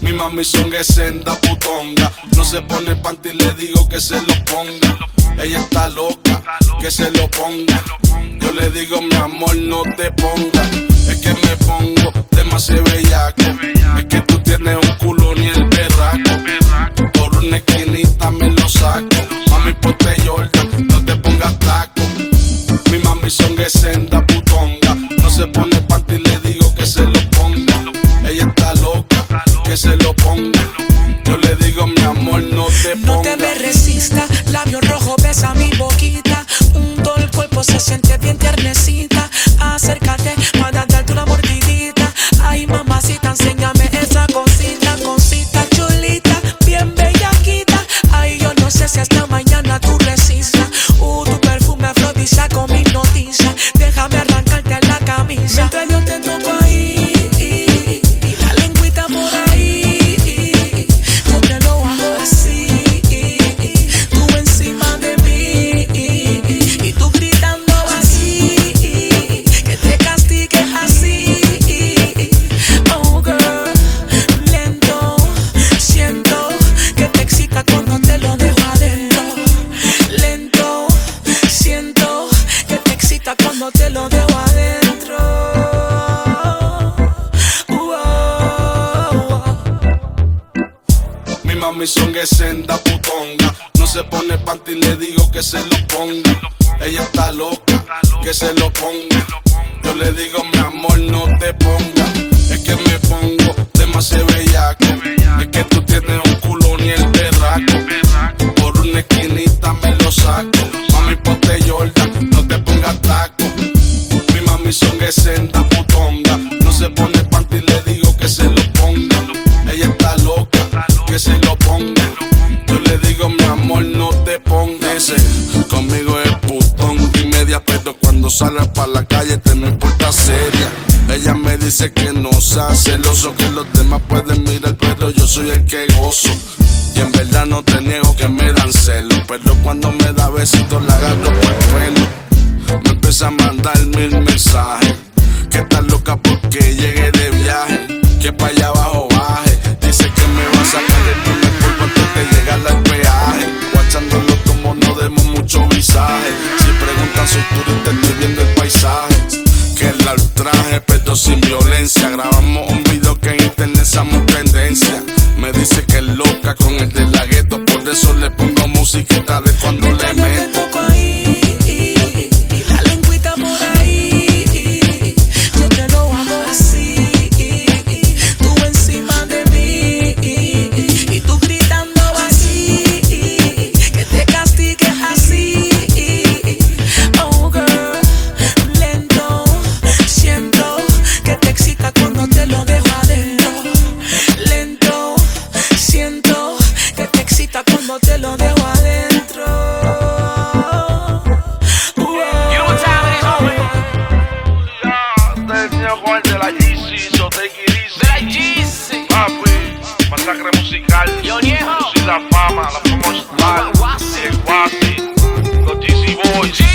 Mi mami son senda putonga. No se pone panty, le digo que se lo ponga. Ella está loca, que se lo ponga. Yo le digo, mi amor, no te ponga. Es que me pongo resista, labio rojo besa mi boquita. Todo el cuerpo se siente bien mami son senda putonga. No se pone panty, le digo que se lo ponga. Ella está loca, que se lo ponga. Yo le digo, mi amor, no te ponga. Es que me pongo cuando sale para la calle te me importa seria. Ella me dice que no sea celoso, que los demás pueden mirar, pero yo soy el que gozo. Y en verdad no te niego que me dan celos, pero cuando me da besitos la agarro por el. Me empieza a mandar mil mensajes. Que está loca porque llegué de viaje. Que pa' allá abajo baje. Dice que me va a sacar el primer antes de llegar al peaje. Guachándolo como no demos mucho visaje. Si preguntan soy turista, Me dice que es loca con el de la gueto. Por eso le pongo musiquita de cuando le meto. Musical. Yo, viejo. La fama, la star. El Guasi, los Yeezy Boys.